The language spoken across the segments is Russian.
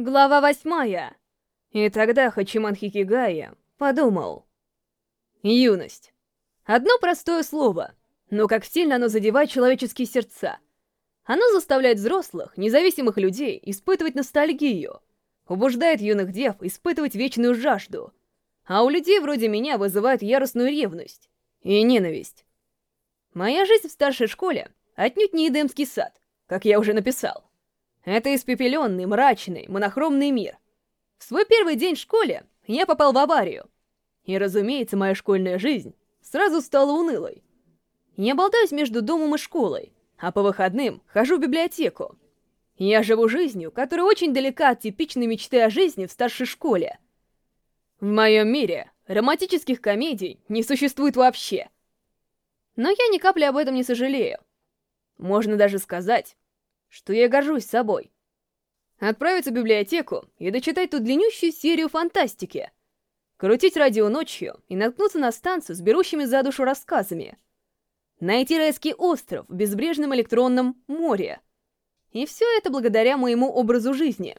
Глава восьмая. И тогда Хачиман Хикигая подумал. Юность. Одно простое слово, но как сильно оно задевает человеческие сердца. Оно заставляет взрослых, независимых людей испытывать ностальгию, побуждает юных дев испытывать вечную жажду, а у людей вроде меня вызывает яростную ревность и ненависть. Моя жизнь в старшей школе отнюдь не Эдемский сад, как я уже написал. Это испепеленный, мрачный, монохромный мир. В свой первый день в школе я попал в аварию. И, разумеется, моя школьная жизнь сразу стала унылой. Я болтаюсь между домом и школой, а по выходным хожу в библиотеку. Я живу жизнью, которая очень далека от типичной мечты о жизни в старшей школе. В моем мире романтических комедий не существует вообще. Но я ни капли об этом не сожалею. Можно даже сказать, что я горжусь собой. Отправиться в библиотеку и дочитать ту длиннющую серию фантастики. Крутить радио ночью и наткнуться на станцию с берущими за душу рассказами. Найти райский остров в безбрежном электронном море. И все это благодаря моему образу жизни.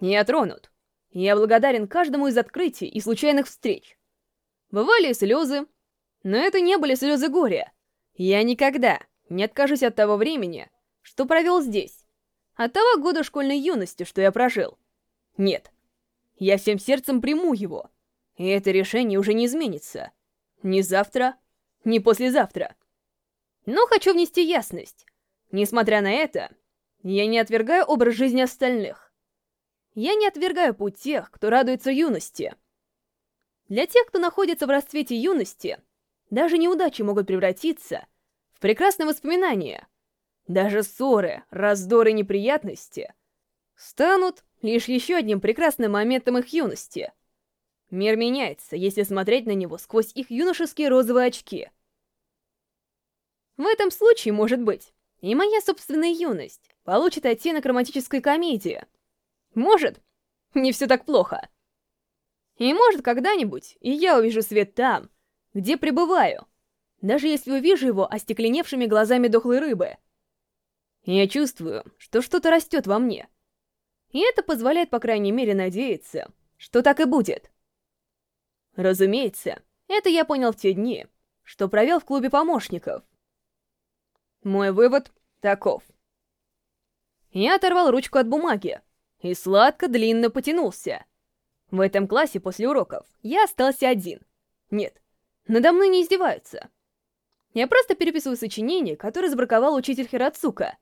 Я тронут. Я благодарен каждому из открытий и случайных встреч. Бывали и слезы, но это не были слезы горя. Я никогда не откажусь от того времени, что провел здесь. От того года школьной юности, что я прожил. Нет. Я всем сердцем приму его. И это решение уже не изменится. Ни завтра, ни послезавтра. Но хочу внести ясность. Несмотря на это, я не отвергаю образ жизни остальных. Я не отвергаю путь тех, кто радуется юности. Для тех, кто находится в расцвете юности, даже неудачи могут превратиться в прекрасное воспоминание — даже ссоры, раздоры и неприятности станут лишь еще одним прекрасным моментом их юности. Мир меняется, если смотреть на него сквозь их юношеские розовые очки. В этом случае, может быть, и моя собственная юность получит оттенок романтической комедии. Может, не все так плохо. И может, когда-нибудь и я увижу свет там, где пребываю, даже если увижу его остекленевшими глазами дохлой рыбы — я чувствую, что что-то растет во мне. И это позволяет, по крайней мере, надеяться, что так и будет. Разумеется, это я понял в те дни, что провел в клубе помощников. Мой вывод таков. Я оторвал ручку от бумаги и сладко-длинно потянулся. В этом классе после уроков я остался один. Нет, надо мной не издеваются. Я просто переписываю сочинение, которое забраковал учитель Хирацука —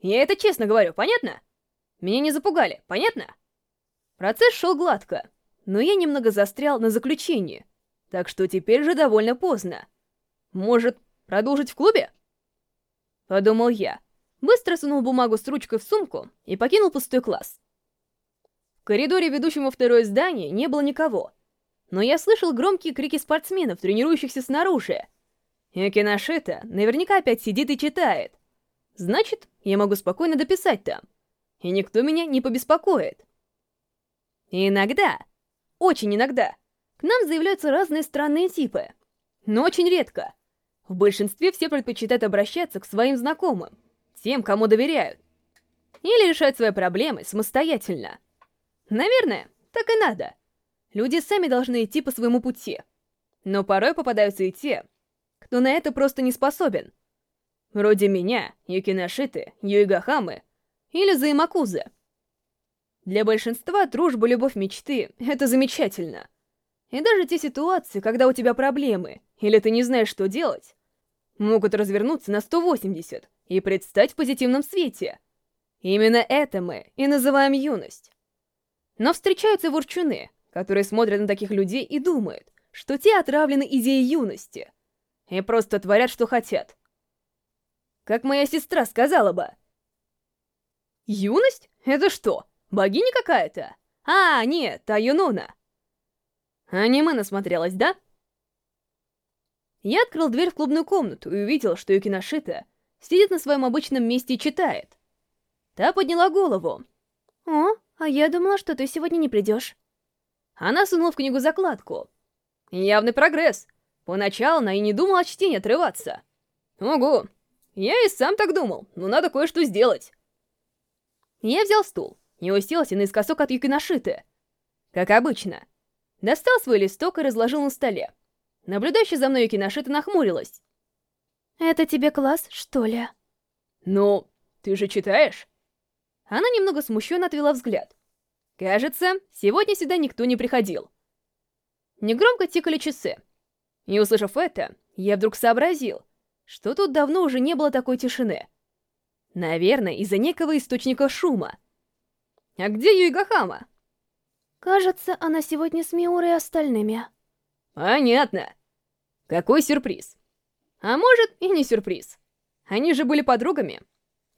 я это честно говорю, понятно? Меня не запугали, понятно? Процесс шел гладко, но я немного застрял на заключении, так что теперь же довольно поздно. Может, продолжить в клубе? Подумал я. Быстро сунул бумагу с ручкой в сумку и покинул пустой класс. В коридоре, ведущем во второе здание, не было никого. Но я слышал громкие крики спортсменов, тренирующихся снаружи. И наверняка опять сидит и читает. Значит, я могу спокойно дописать там, и никто меня не побеспокоит. Иногда, очень иногда, к нам заявляются разные странные типы, но очень редко. В большинстве все предпочитают обращаться к своим знакомым, тем, кому доверяют, или решать свои проблемы самостоятельно. Наверное, так и надо. Люди сами должны идти по своему пути. Но порой попадаются и те, кто на это просто не способен. Вроде меня, Юкинашиты, Юигахамы или Займакузы. Для большинства дружба, любовь, мечты — это замечательно. И даже те ситуации, когда у тебя проблемы, или ты не знаешь, что делать, могут развернуться на 180 и предстать в позитивном свете. Именно это мы и называем юность. Но встречаются ворчуны, которые смотрят на таких людей и думают, что те отравлены идеей юности и просто творят, что хотят как моя сестра сказала бы. Юность? Это что, богиня какая-то? А, нет, та Юнона. Аниме насмотрелась, да? Я открыл дверь в клубную комнату и увидел, что Юкиношита сидит на своем обычном месте и читает. Та подняла голову. «О, а я думала, что ты сегодня не придешь». Она сунула в книгу закладку. Явный прогресс. Поначалу она и не думала от чтения отрываться. Ого, я и сам так думал, но надо кое-что сделать. Я взял стул, и уселся наискосок от Юкиношиты. Как обычно. Достал свой листок и разложил на столе. Наблюдающая за мной Юкиношита нахмурилась. «Это тебе класс, что ли?» «Ну, ты же читаешь?» Она немного смущенно отвела взгляд. Кажется, сегодня сюда никто не приходил. Негромко тикали часы. И услышав это, я вдруг сообразил, что тут давно уже не было такой тишины. Наверное, из-за некого источника шума. А где Юигахама? Кажется, она сегодня с Миурой и остальными. Понятно. Какой сюрприз. А может, и не сюрприз. Они же были подругами.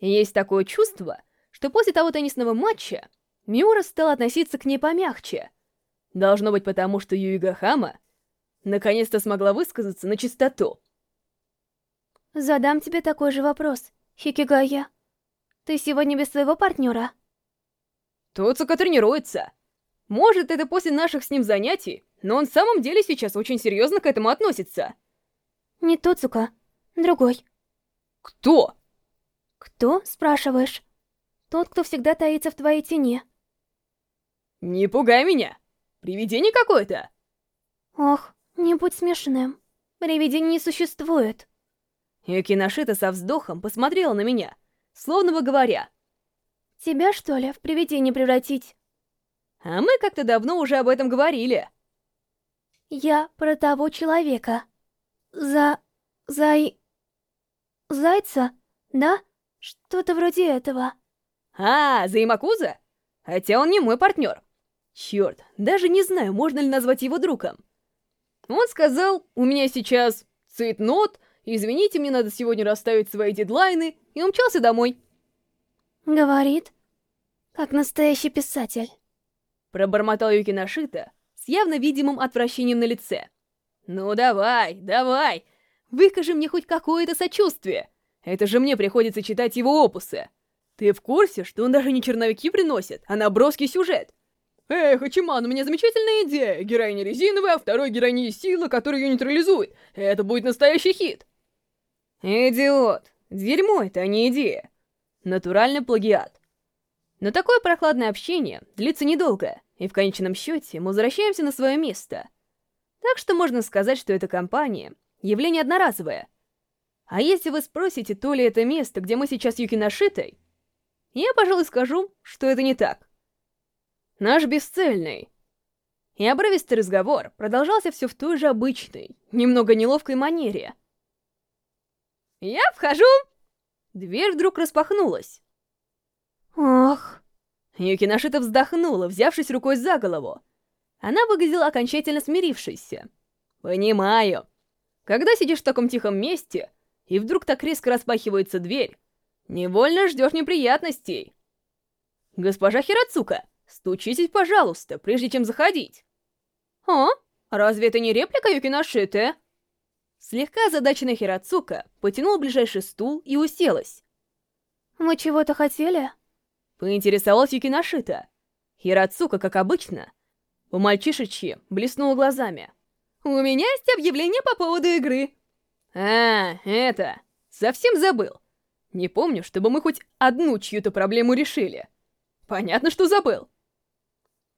И есть такое чувство, что после того теннисного матча Миура стала относиться к ней помягче. Должно быть потому, что Юигахама наконец-то смогла высказаться на чистоту. Задам тебе такой же вопрос, Хикигая. Ты сегодня без своего партнера? Тоцука тренируется. Может, это после наших с ним занятий, но он в самом деле сейчас очень серьезно к этому относится. Не Тоцука, другой. Кто? Кто, спрашиваешь? Тот, кто всегда таится в твоей тени. Не пугай меня. Привидение какое-то. Ох, не будь смешным. Привидений не существует. Юкиношита со вздохом посмотрела на меня, словно бы говоря. Тебя, что ли, в привидение превратить? А мы как-то давно уже об этом говорили. Я про того человека. За... Зай... Зайца? Да? Что-то вроде этого. А, за Имакуза? Хотя он не мой партнер. Черт, даже не знаю, можно ли назвать его другом. Он сказал, у меня сейчас цейтнот, извините, мне надо сегодня расставить свои дедлайны, и умчался домой. Говорит, как настоящий писатель. Пробормотал Юки Нашита с явно видимым отвращением на лице. Ну давай, давай, выкажи мне хоть какое-то сочувствие. Это же мне приходится читать его опусы. Ты в курсе, что он даже не черновики приносит, а наброски сюжет? Эй, Хачиман, у меня замечательная идея. Героиня резиновая, а второй героиня сила, которая ее нейтрализует. Это будет настоящий хит. Идиот. Дерьмо это, а не идея. Натуральный плагиат. Но такое прохладное общение длится недолго, и в конечном счете мы возвращаемся на свое место. Так что можно сказать, что эта компания — явление одноразовое. А если вы спросите, то ли это место, где мы сейчас Юкиношитой, я, пожалуй, скажу, что это не так. Наш бесцельный и обрывистый разговор продолжался все в той же обычной, немного неловкой манере. «Я вхожу!» Дверь вдруг распахнулась. Ох. Юкиношита вздохнула, взявшись рукой за голову. Она выглядела окончательно смирившейся. «Понимаю. Когда сидишь в таком тихом месте, и вдруг так резко распахивается дверь, невольно ждешь неприятностей. Госпожа Хирацука, Стучитесь, пожалуйста, прежде чем заходить. О, разве это не реплика Юкиношиты? Слегка озадаченная Хирацука потянула ближайший стул и уселась. «Вы чего-то хотели?» Поинтересовалась Юкиношита. Хирацука, как обычно, по-мальчишечьи блеснула глазами. «У меня есть объявление по поводу игры». «А, это... Совсем забыл. Не помню, чтобы мы хоть одну чью-то проблему решили. Понятно, что забыл.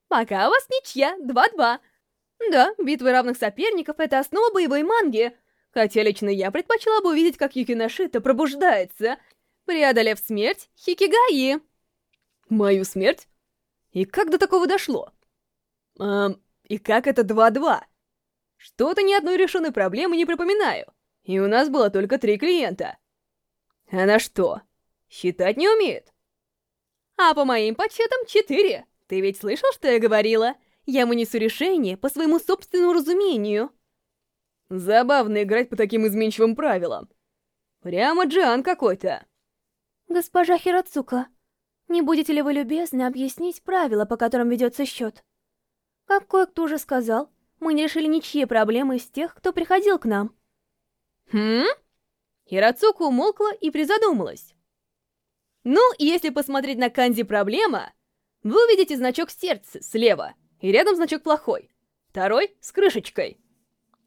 Пока у вас ничья, 2-2. Да, битвы равных соперников — это основа боевой манги. Хотя лично я предпочла бы увидеть, как Юкиношита пробуждается, преодолев смерть Хикигаи. Мою смерть? И как до такого дошло? Эм, и как это 2-2? Что-то ни одной решенной проблемы не припоминаю. И у нас было только три клиента. Она что, считать не умеет? А по моим подсчетам четыре. Ты ведь слышал, что я говорила? Я вынесу решение по своему собственному разумению. Забавно играть по таким изменчивым правилам. Прямо Джиан какой-то. Госпожа Хирацука, не будете ли вы любезны объяснить правила, по которым ведется счет? Как кое-кто уже сказал, мы не решили ничьи проблемы из тех, кто приходил к нам. Хм? Хирацука умолкла и призадумалась. Ну, если посмотреть на канзи проблема, вы увидите значок сердца слева, и рядом значок плохой. Второй с крышечкой.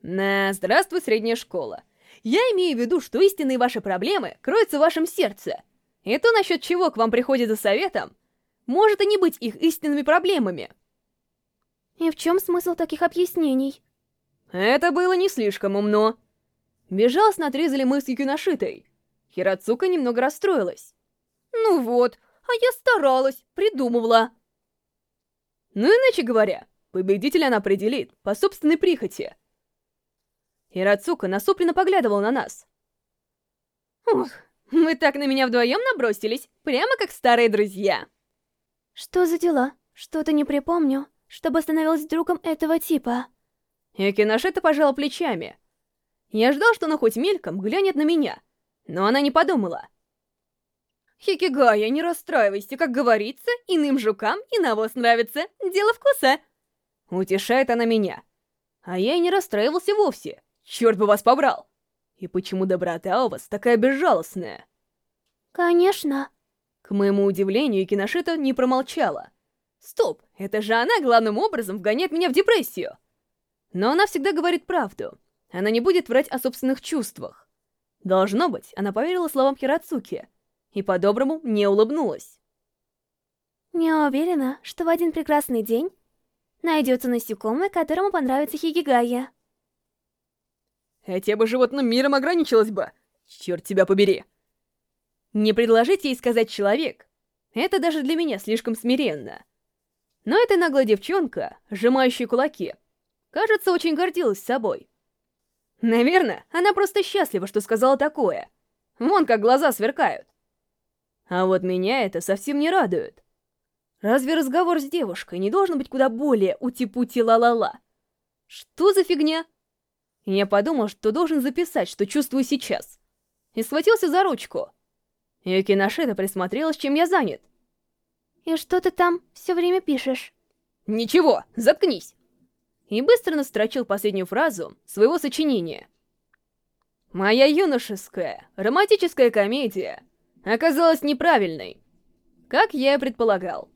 На, здравствуй, средняя школа. Я имею в виду, что истинные ваши проблемы кроются в вашем сердце. И то, насчет чего к вам приходит за советом, может и не быть их истинными проблемами. И в чем смысл таких объяснений? Это было не слишком умно. Безжалостно отрезали мы с Юкиношитой. Хирацука немного расстроилась. Ну вот, а я старалась, придумывала. Ну, иначе говоря, победителя она определит по собственной прихоти. Хирацука насупленно поглядывала на нас. Ух, вы так на меня вдвоем набросились, прямо как старые друзья. Что за дела? Что-то не припомню, чтобы становилась другом этого типа. Юкиношита пожала плечами. Я ждал, что она хоть мельком глянет на меня, но она не подумала. Хикигая, не расстраивайся, как говорится, иным жукам и навоз нравится, дело вкуса. Утешает она меня. А я и не расстраивался вовсе. Черт бы вас побрал. И почему доброта у вас такая безжалостная? Конечно. К моему удивлению, Киношита не промолчала. Стоп, это же она главным образом вгоняет меня в депрессию. Но она всегда говорит правду. Она не будет врать о собственных чувствах. Должно быть, она поверила словам Хирацуки и по-доброму не улыбнулась. Не уверена, что в один прекрасный день найдется насекомое, которому понравится Хигигая. Хотя бы животным миром ограничилась бы. Черт тебя побери. Не предложить ей сказать «человек» — это даже для меня слишком смиренно. Но эта наглая девчонка, сжимающая кулаки, кажется, очень гордилась собой. Наверное, она просто счастлива, что сказала такое. Вон как глаза сверкают. А вот меня это совсем не радует. Разве разговор с девушкой не должен быть куда более ути-пути-ла-ла-ла? Что за фигня? Я подумал, что должен записать, что чувствую сейчас. И схватился за ручку. Юкиношита присмотрелась, чем я занят. «И что ты там все время пишешь?» «Ничего, заткнись!» И быстро настрочил последнюю фразу своего сочинения. «Моя юношеская, романтическая комедия оказалась неправильной, как я и предполагал.